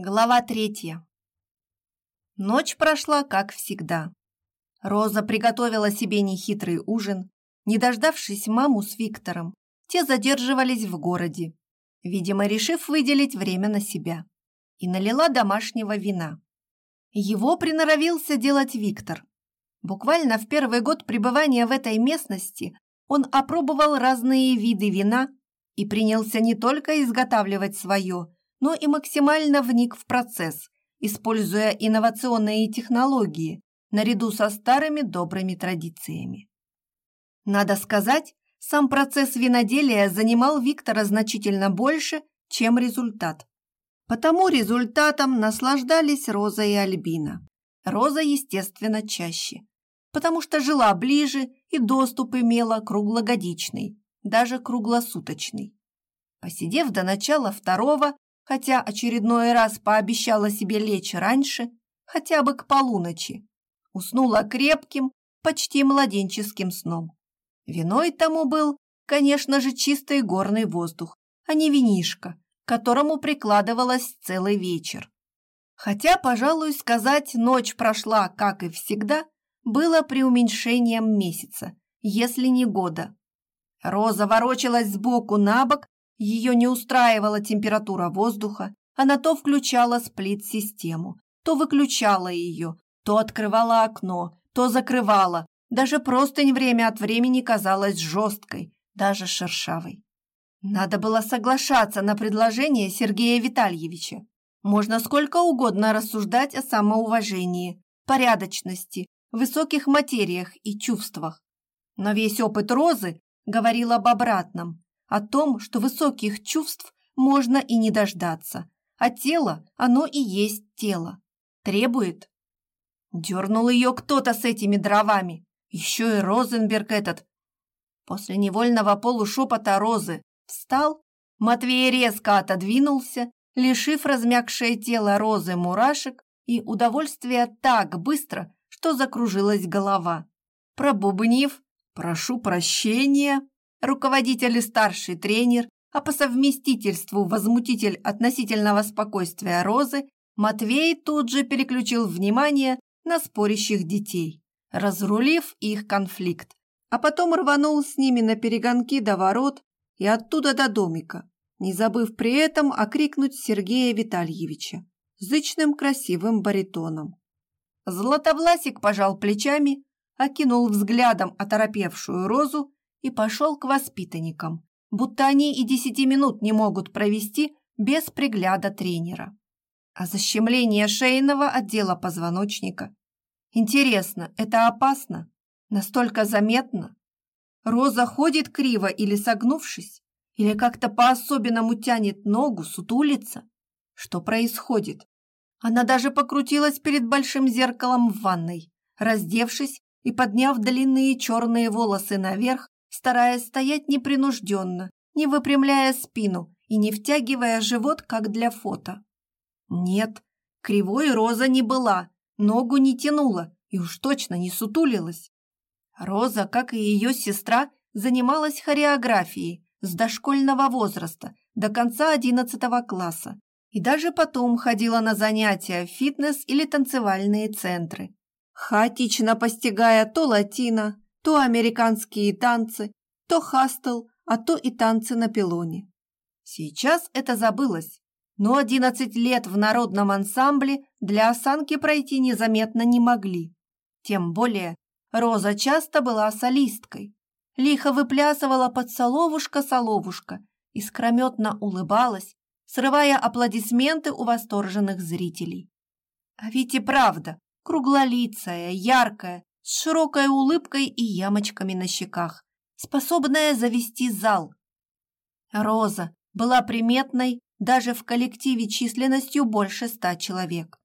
Глава третья. Ночь прошла, как всегда. Роза приготовила себе нехитрый ужин. Не дождавшись маму с Виктором, те задерживались в городе, видимо, решив выделить время на себя, и налила домашнего вина. Его приноровился делать Виктор. Буквально в первый год пребывания в этой местности он опробовал разные виды вина и принялся не только изготавливать свое, но и максимально вник в процесс, используя инновационные технологии наряду со старыми добрыми традициями. Надо сказать, сам процесс виноделия занимал Виктора значительно больше, чем результат. Потому результатом наслаждались Роза и Альбина. Роза, естественно, чаще, потому что жила ближе и доступ имела круглогодичный, даже круглосуточный. Посидев до начала второго, хотя очередной раз пообещала себе лечь раньше, хотя бы к полуночи. Уснула крепким, почти младенческим сном. Виной тому был, конечно же, чистый горный воздух, а не винишко, к которому прикладывалась целый вечер. Хотя, пожалуй, сказать, ночь прошла, как и всегда, было преуменьшением месяца, если не года. Роза ворочалась сбоку на бок ее не устраивала температура воздуха, она то включала сплит-систему, то выключала ее, то открывала окно, то закрывала. Даже простынь время от времени казалась жесткой, даже шершавой. Надо было соглашаться на предложение Сергея Витальевича. Можно сколько угодно рассуждать о самоуважении, порядочности, высоких материях и чувствах. Но весь опыт Розы говорил об обратном о том, что высоких чувств можно и не дождаться, а тело, оно и есть тело. Требует. Дернул ее кто-то с этими дровами, еще и Розенберг этот. После невольного полушепота Розы встал, Матвей резко отодвинулся, лишив размягшее тело Розы мурашек и удовольствия так быстро, что закружилась голова. Пробубнив «Прошу прощения», руководитель и старший тренер, а по совместительству возмутитель относительного спокойствия Розы, Матвей тут же переключил внимание на спорящих детей, разрулив их конфликт, а потом рванул с ними на перегонки до ворот и оттуда до домика, не забыв при этом окрикнуть Сергея Витальевича зычным красивым баритоном. Златовласик пожал плечами, окинул взглядом оторопевшую розу и пошел к воспитанникам, будто они и десяти минут не могут провести без пригляда тренера. А защемление шейного отдела позвоночника. Интересно, это опасно? Настолько заметно? Роза ходит криво или согнувшись? Или как-то по-особенному тянет ногу, сутулится? Что происходит? Она даже покрутилась перед большим зеркалом в ванной, раздевшись и подняв длинные черные волосы наверх, стараясь стоять непринужденно, не выпрямляя спину и не втягивая живот, как для фото. Нет, кривой Роза не была, ногу не тянула и уж точно не сутулилась. Роза, как и ее сестра, занималась хореографией с дошкольного возраста до конца одиннадцатого класса и даже потом ходила на занятия в фитнес или танцевальные центры, хаотично постигая то латино, то американские танцы, то хастл, а то и танцы на пилоне. Сейчас это забылось, но 11 лет в народном ансамбле для осанки пройти незаметно не могли. Тем более Роза часто была солисткой, лихо выплясывала под соловушка-соловушка, искрометно улыбалась, срывая аплодисменты у восторженных зрителей. А ведь и правда, круглолицая, яркая, с широкой улыбкой и ямочками на щеках, способная завести зал. Роза была приметной даже в коллективе численностью больше ста человек.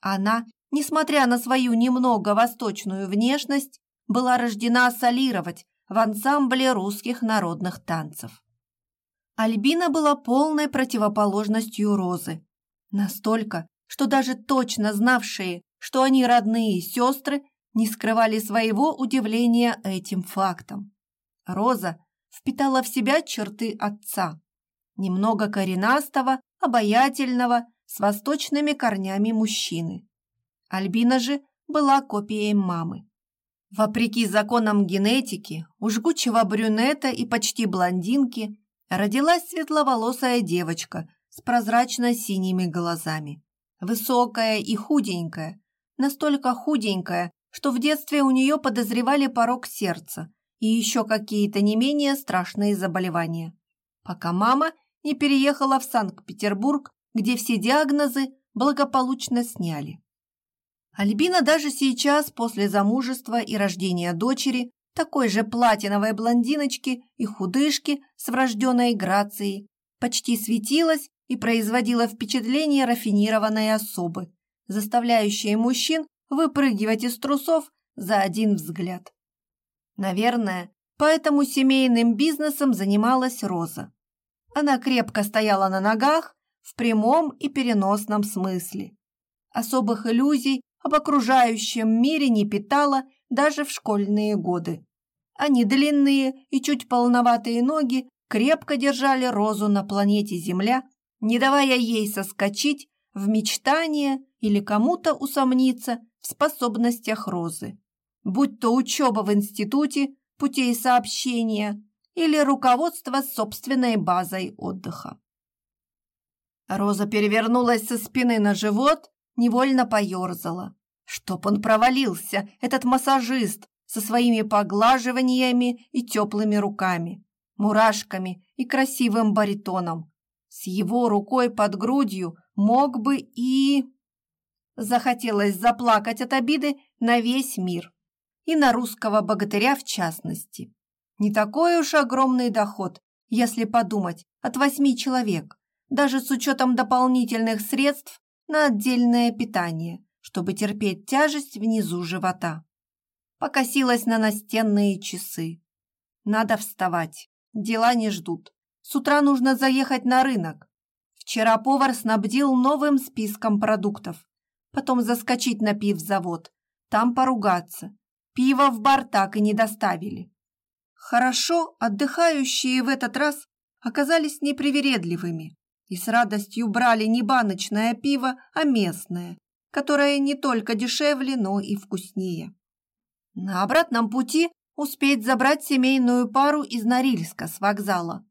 Она, несмотря на свою немного восточную внешность, была рождена солировать в ансамбле русских народных танцев. Альбина была полной противоположностью Розы. Настолько, что даже точно знавшие, что они родные сестры, не скрывали своего удивления этим фактом. Роза впитала в себя черты отца. Немного коренастого, обаятельного, с восточными корнями мужчины. Альбина же была копией мамы. Вопреки законам генетики, у жгучего брюнета и почти блондинки родилась светловолосая девочка с прозрачно-синими глазами. Высокая и худенькая, настолько худенькая, что в детстве у нее подозревали порог сердца и еще какие-то не менее страшные заболевания. Пока мама не переехала в Санкт-Петербург, где все диагнозы благополучно сняли. Альбина даже сейчас, после замужества и рождения дочери, такой же платиновой блондиночки и худышки с врожденной грацией, почти светилась и производила впечатление рафинированной особы, заставляющей мужчин выпрыгивать из трусов за один взгляд. Наверное, поэтому семейным бизнесом занималась Роза. Она крепко стояла на ногах в прямом и переносном смысле. Особых иллюзий об окружающем мире не питала даже в школьные годы. Они длинные и чуть полноватые ноги крепко держали Розу на планете Земля, не давая ей соскочить в мечтание или кому-то усомниться в способностях Розы. Будь то учеба в институте, путей сообщения или руководство собственной базой отдыха. Роза перевернулась со спины на живот, невольно поерзала. Чтоб он провалился, этот массажист, со своими поглаживаниями и теплыми руками, мурашками и красивым баритоном. С его рукой под грудью мог бы и... Захотелось заплакать от обиды на весь мир. И на русского богатыря в частности. Не такой уж огромный доход, если подумать, от восьми человек, даже с учетом дополнительных средств на отдельное питание, чтобы терпеть тяжесть внизу живота. Покосилась на настенные часы. Надо вставать, дела не ждут. С утра нужно заехать на рынок. Вчера повар снабдил новым списком продуктов. Потом заскочить на пивзавод, там поругаться. Пиво в бар так и не доставили. Хорошо, отдыхающие в этот раз оказались непривередливыми и с радостью брали не баночное пиво, а местное, которое не только дешевле, но и вкуснее. На обратном пути успеть забрать семейную пару из Норильска с вокзала.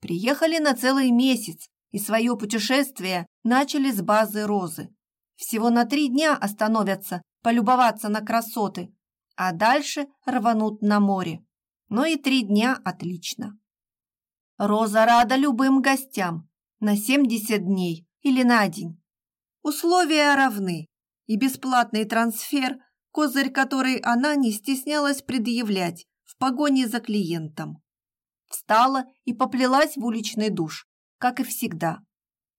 Приехали на целый месяц и свое путешествие начали с базы Розы. Всего на три дня остановятся полюбоваться на красоты, а дальше рванут на море но и три дня отлично. Роза рада любым гостям на 70 дней или на день. Условия равны, и бесплатный трансфер – козырь, который она не стеснялась предъявлять в погоне за клиентом. Встала и поплелась в уличный душ, как и всегда.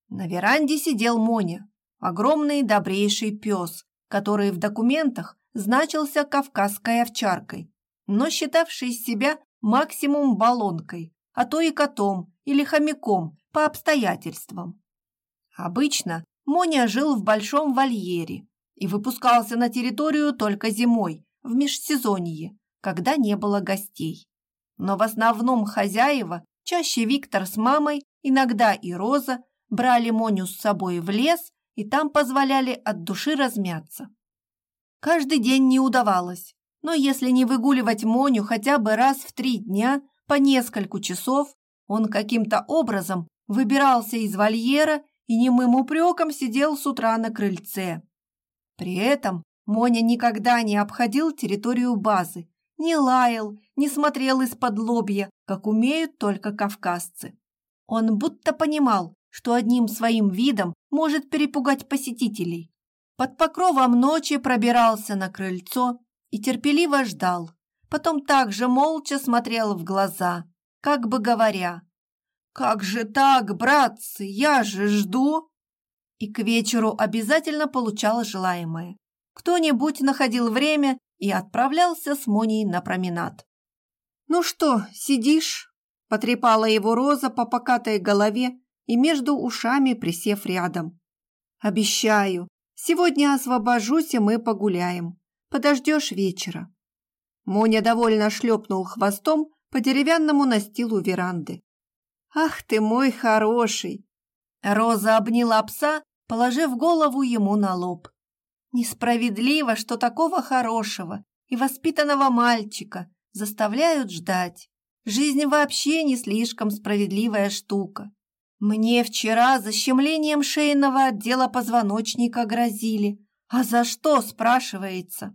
На веранде сидел Моня, огромный добрейший пес, который в документах значился кавказской овчаркой но считавший себя максимум баллонкой, а то и котом или хомяком по обстоятельствам. Обычно Моня жил в большом вольере и выпускался на территорию только зимой, в межсезонье, когда не было гостей. Но в основном хозяева, чаще Виктор с мамой, иногда и Роза, брали Моню с собой в лес и там позволяли от души размяться. Каждый день не удавалось, но если не выгуливать Моню хотя бы раз в три дня по нескольку часов, он каким-то образом выбирался из вольера и немым упреком сидел с утра на крыльце. При этом Моня никогда не обходил территорию базы, не лаял, не смотрел из-под лобья, как умеют только кавказцы. Он будто понимал, что одним своим видом может перепугать посетителей. Под покровом ночи пробирался на крыльцо и терпеливо ждал. Потом также молча смотрел в глаза, как бы говоря, «Как же так, братцы, я же жду!» И к вечеру обязательно получал желаемое. Кто-нибудь находил время и отправлялся с Моней на променад. «Ну что, сидишь?» – потрепала его Роза по покатой голове и между ушами присев рядом. «Обещаю, сегодня освобожусь, и мы погуляем подождешь вечера». Моня довольно шлепнул хвостом по деревянному настилу веранды. «Ах ты мой хороший!» Роза обняла пса, положив голову ему на лоб. Несправедливо, что такого хорошего и воспитанного мальчика заставляют ждать. Жизнь вообще не слишком справедливая штука. Мне вчера защемлением шейного отдела позвоночника грозили. А за что, спрашивается?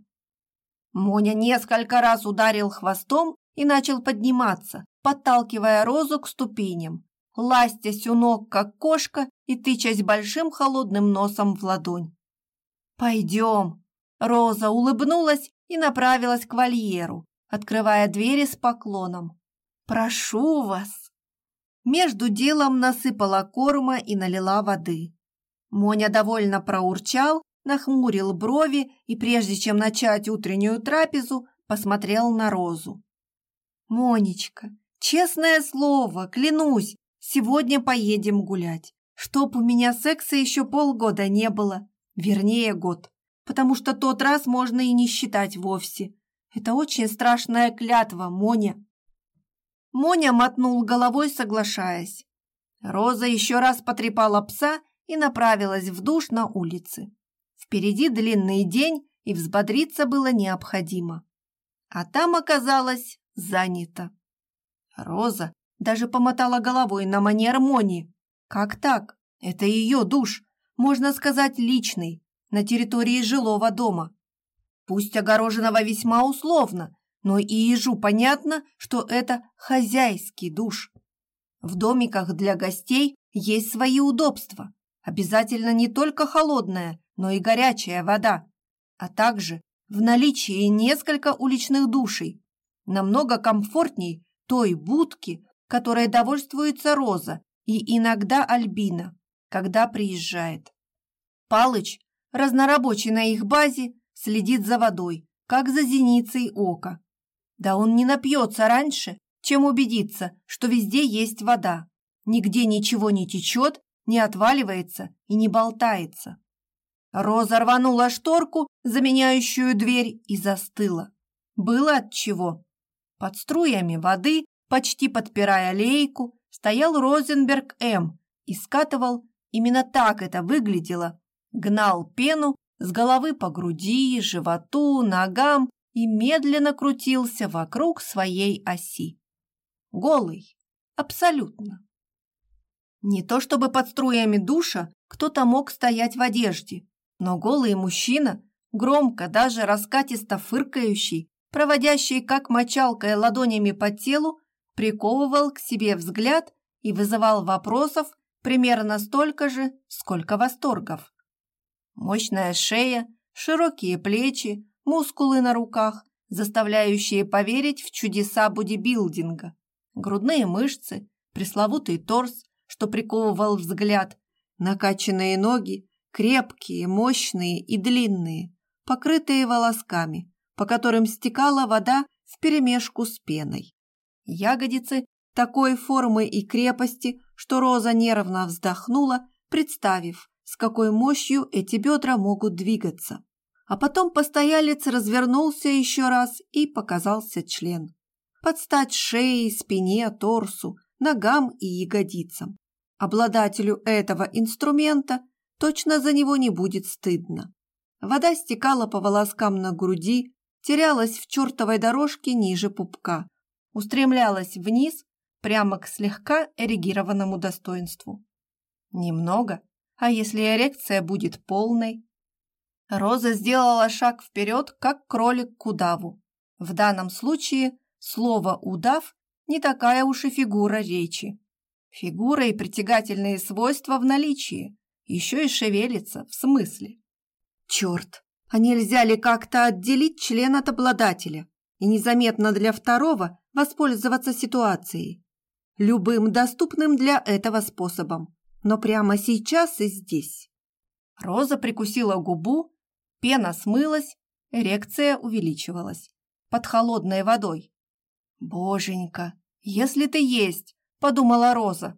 Моня несколько раз ударил хвостом и начал подниматься, подталкивая Розу к ступеням, ластясь у ног, как кошка, и тычась большим холодным носом в ладонь. «Пойдем!» Роза улыбнулась и направилась к вольеру, открывая двери с поклоном. «Прошу вас!» Между делом насыпала корма и налила воды. Моня довольно проурчал, нахмурил брови и, прежде чем начать утреннюю трапезу, посмотрел на Розу. «Монечка, честное слово, клянусь, сегодня поедем гулять, чтоб у меня секса еще полгода не было, вернее год, потому что тот раз можно и не считать вовсе. Это очень страшная клятва, Моня». Моня мотнул головой, соглашаясь. Роза еще раз потрепала пса и направилась в душ на улице. Впереди длинный день, и взбодриться было необходимо. А там оказалось занято. Роза даже помотала головой на манер Мони. Как так? Это ее душ, можно сказать, личный, на территории жилого дома. Пусть огороженного весьма условно, но и ежу понятно, что это хозяйский душ. В домиках для гостей есть свои удобства. Обязательно не только холодная, но и горячая вода, а также в наличии несколько уличных душей. Намного комфортней той будки, которой довольствуется Роза и иногда Альбина, когда приезжает. Палыч, разнорабочий на их базе, следит за водой, как за зеницей ока. Да он не напьется раньше, чем убедиться, что везде есть вода. Нигде ничего не течет, не отваливается и не болтается. Роза рванула шторку, заменяющую дверь, и застыла. Было от чего. Под струями воды, почти подпирая лейку, стоял Розенберг М. и скатывал, именно так это выглядело, гнал пену с головы по груди, животу, ногам и медленно крутился вокруг своей оси. Голый, абсолютно. Не то чтобы под струями душа кто-то мог стоять в одежде, но голый мужчина, громко, даже раскатисто фыркающий, проводящий как мочалкой ладонями по телу, приковывал к себе взгляд и вызывал вопросов примерно столько же, сколько восторгов. Мощная шея, широкие плечи, мускулы на руках, заставляющие поверить в чудеса бодибилдинга, грудные мышцы, пресловутый торс, что приковывал взгляд, накачанные ноги, крепкие, мощные и длинные, покрытые волосками, по которым стекала вода вперемешку с пеной. Ягодицы такой формы и крепости, что Роза нервно вздохнула, представив, с какой мощью эти бедра могут двигаться. А потом постоялец развернулся еще раз и показался член. Подстать шее, спине, торсу, ногам и ягодицам. Обладателю этого инструмента точно за него не будет стыдно. Вода стекала по волоскам на груди, терялась в чертовой дорожке ниже пупка, устремлялась вниз прямо к слегка эрегированному достоинству. Немного, а если эрекция будет полной? Роза сделала шаг вперед, как кролик к удаву. В данном случае слово «удав» не такая уж и фигура речи. Фигура и притягательные свойства в наличии, еще и шевелится, в смысле. Черт, а нельзя ли как-то отделить член от обладателя и незаметно для второго воспользоваться ситуацией? Любым доступным для этого способом, но прямо сейчас и здесь. Роза прикусила губу Пена смылась, эрекция увеличивалась. Под холодной водой. «Боженька, если ты есть!» – подумала Роза.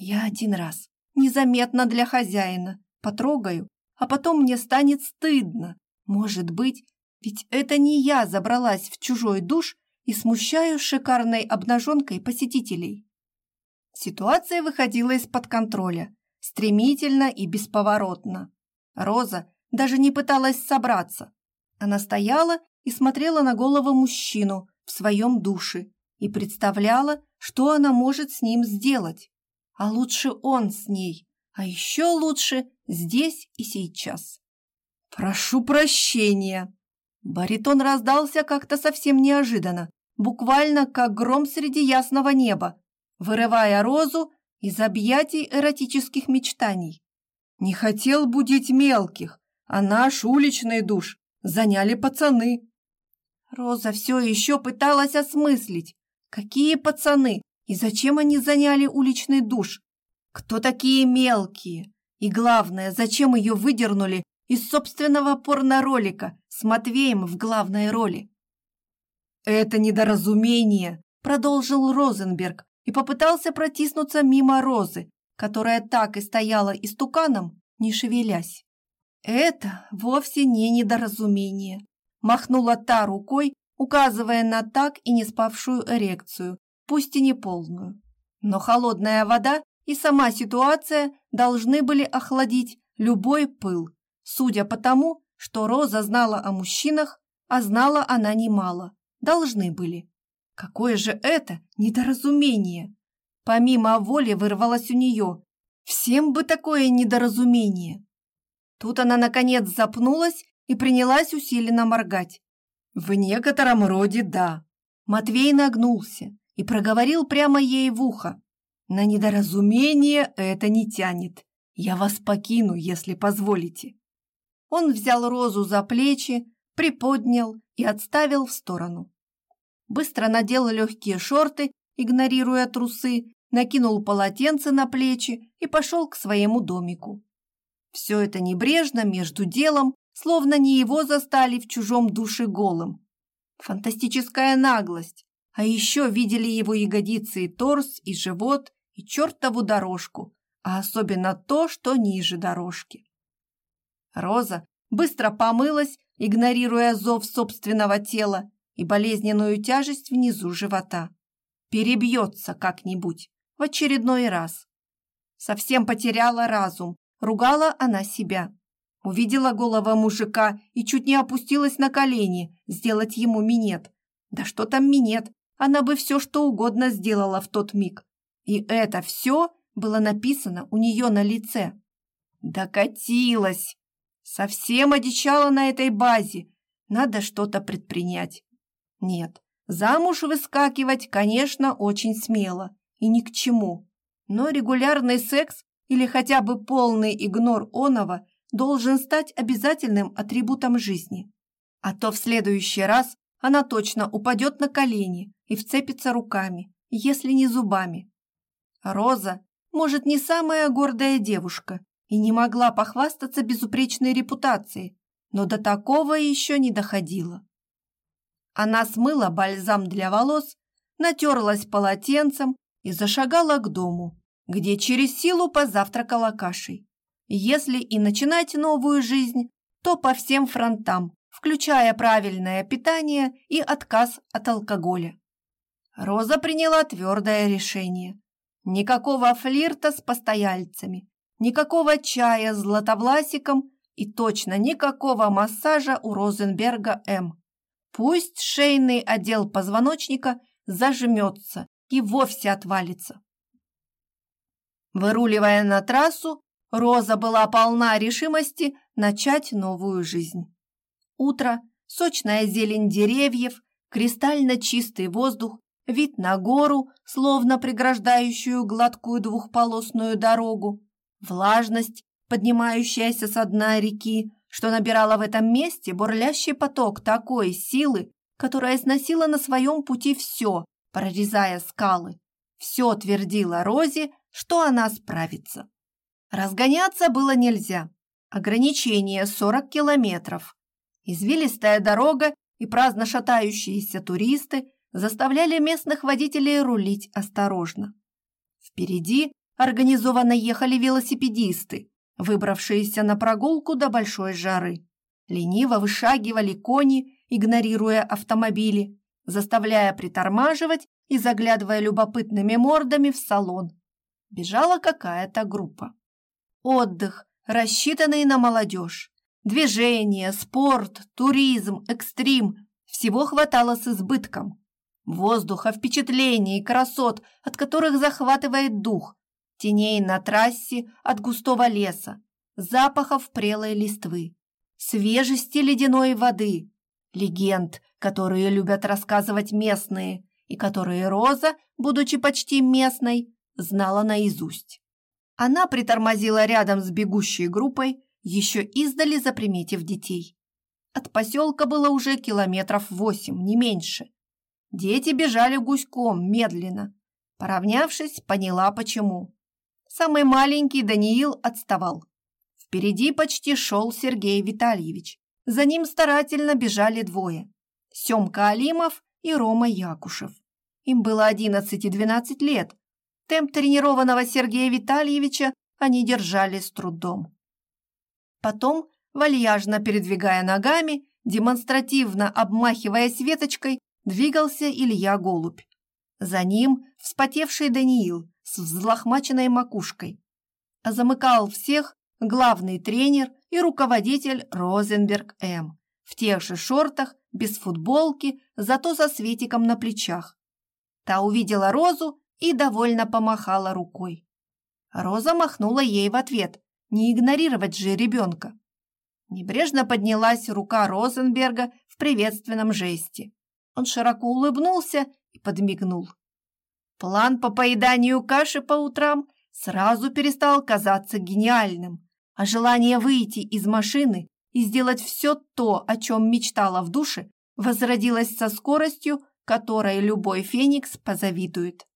«Я один раз, незаметно для хозяина, потрогаю, а потом мне станет стыдно. Может быть, ведь это не я забралась в чужой душ и смущаю шикарной обнаженкой посетителей». Ситуация выходила из-под контроля. стремительно и бесповоротно. Роза даже не пыталась собраться. Она стояла и смотрела на голову мужчину в своем душе и представляла, что она может с ним сделать. А лучше он с ней, а еще лучше здесь и сейчас. «Прошу прощения!» Баритон раздался как-то совсем неожиданно, буквально как гром среди ясного неба, вырывая розу из объятий эротических мечтаний. Не хотел будить мелких, а наш уличный душ заняли пацаны. Роза все еще пыталась осмыслить, какие пацаны и зачем они заняли уличный душ, кто такие мелкие, и главное, зачем ее выдернули из собственного порноролика с Матвеем в главной роли. «Это недоразумение», — продолжил Розенберг и попытался протиснуться мимо Розы, которая так и стояла истуканом, не шевелясь. «Это вовсе не недоразумение», — махнула та рукой, указывая на так и не спавшую эрекцию, пусть и не полную. Но холодная вода и сама ситуация должны были охладить любой пыл, судя по тому, что Роза знала о мужчинах, а знала она немало. Должны были. Какое же это недоразумение! Помимо воли вырвалось у нее. Всем бы такое недоразумение. Тут она, наконец, запнулась и принялась усиленно моргать. В некотором роде да. Матвей нагнулся и проговорил прямо ей в ухо. На недоразумение это не тянет. Я вас покину, если позволите. Он взял Розу за плечи, приподнял и отставил в сторону. Быстро надел легкие шорты, игнорируя трусы, накинул полотенце на плечи и пошел к своему домику. Все это небрежно, между делом, словно не его застали в чужом душе голым. Фантастическая наглость. А еще видели его ягодицы и торс, и живот, и чертову дорожку, а особенно то, что ниже дорожки. Роза быстро помылась, игнорируя зов собственного тела и болезненную тяжесть внизу живота. Перебьется как-нибудь в очередной раз. Совсем потеряла разум, ругала она себя. Увидела голого мужика и чуть не опустилась на колени сделать ему минет. Да что там минет, она бы все что угодно сделала в тот миг. И это все было написано у нее на лице. Докатилась! Совсем одичала на этой базе. Надо что-то предпринять. Нет, замуж выскакивать, конечно, очень смело и ни к чему. Но регулярный секс или хотя бы полный игнор оного должен стать обязательным атрибутом жизни. А то в следующий раз она точно упадет на колени и вцепится руками, если не зубами. Роза, может, не самая гордая девушка, и не могла похвастаться безупречной репутацией, но до такого еще не доходило. Она смыла бальзам для волос, натерлась полотенцем и зашагала к дому, где через силу позавтракала кашей. Если и начинать новую жизнь, то по всем фронтам, включая правильное питание и отказ от алкоголя. Роза приняла твердое решение. Никакого флирта с постояльцами, никакого чая с златовласиком и точно никакого массажа у Розенберга М. Пусть шейный отдел позвоночника зажмется и вовсе отвалится. Выруливая на трассу, Роза была полна решимости начать новую жизнь. Утро, сочная зелень деревьев, кристально чистый воздух, вид на гору, словно преграждающую гладкую двухполосную дорогу, влажность, поднимающаяся со дна реки, что набирала в этом месте бурлящий поток такой силы, которая сносила на своем пути все, прорезая скалы. Все твердило Розе, что она справится. Разгоняться было нельзя. Ограничение 40 километров. Извилистая дорога и праздно шатающиеся туристы заставляли местных водителей рулить осторожно. Впереди организованно ехали велосипедисты, выбравшиеся на прогулку до большой жары. Лениво вышагивали кони, игнорируя автомобили, заставляя притормаживать и заглядывая любопытными мордами в салон. Бежала какая-то группа. Отдых, рассчитанный на молодежь. Движение, спорт, туризм, экстрим – всего хватало с избытком. Воздуха, впечатлений, красот, от которых захватывает дух. Теней на трассе от густого леса, запахов прелой листвы, свежести ледяной воды, легенд, которые любят рассказывать местные и которые Роза, будучи почти местной, знала наизусть. Она притормозила рядом с бегущей группой, еще издали заприметив детей. От поселка было уже километров восемь, не меньше. Дети бежали гуськом, медленно. Поравнявшись, поняла, почему. Самый маленький Даниил отставал. Впереди почти шел Сергей Витальевич. За ним старательно бежали двое. Семка Алимов и Рома Якушев. Им было 11 и 12 лет. Темп тренированного Сергея Витальевича они держали с трудом. Потом, вальяжно передвигая ногами, демонстративно обмахиваясь веточкой, двигался Илья Голубь. За ним вспотевший Даниил с взлохмаченной макушкой. Замыкал всех главный тренер и руководитель Розенберг М. В тех же шортах, без футболки, зато со светиком на плечах. Та увидела Розу и довольно помахала рукой. Роза махнула ей в ответ, не игнорировать же ребенка. Небрежно поднялась рука Розенберга в приветственном жесте. Он широко улыбнулся и подмигнул. План по поеданию каши по утрам сразу перестал казаться гениальным а желание выйти из машины и сделать все то, о чем мечтала в душе, возродилось со скоростью, которой любой феникс позавидует.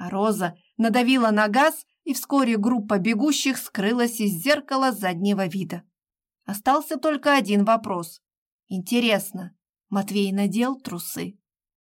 А Роза надавила на газ, и вскоре группа бегущих скрылась из зеркала заднего вида. Остался только один вопрос. Интересно, Матвей надел трусы?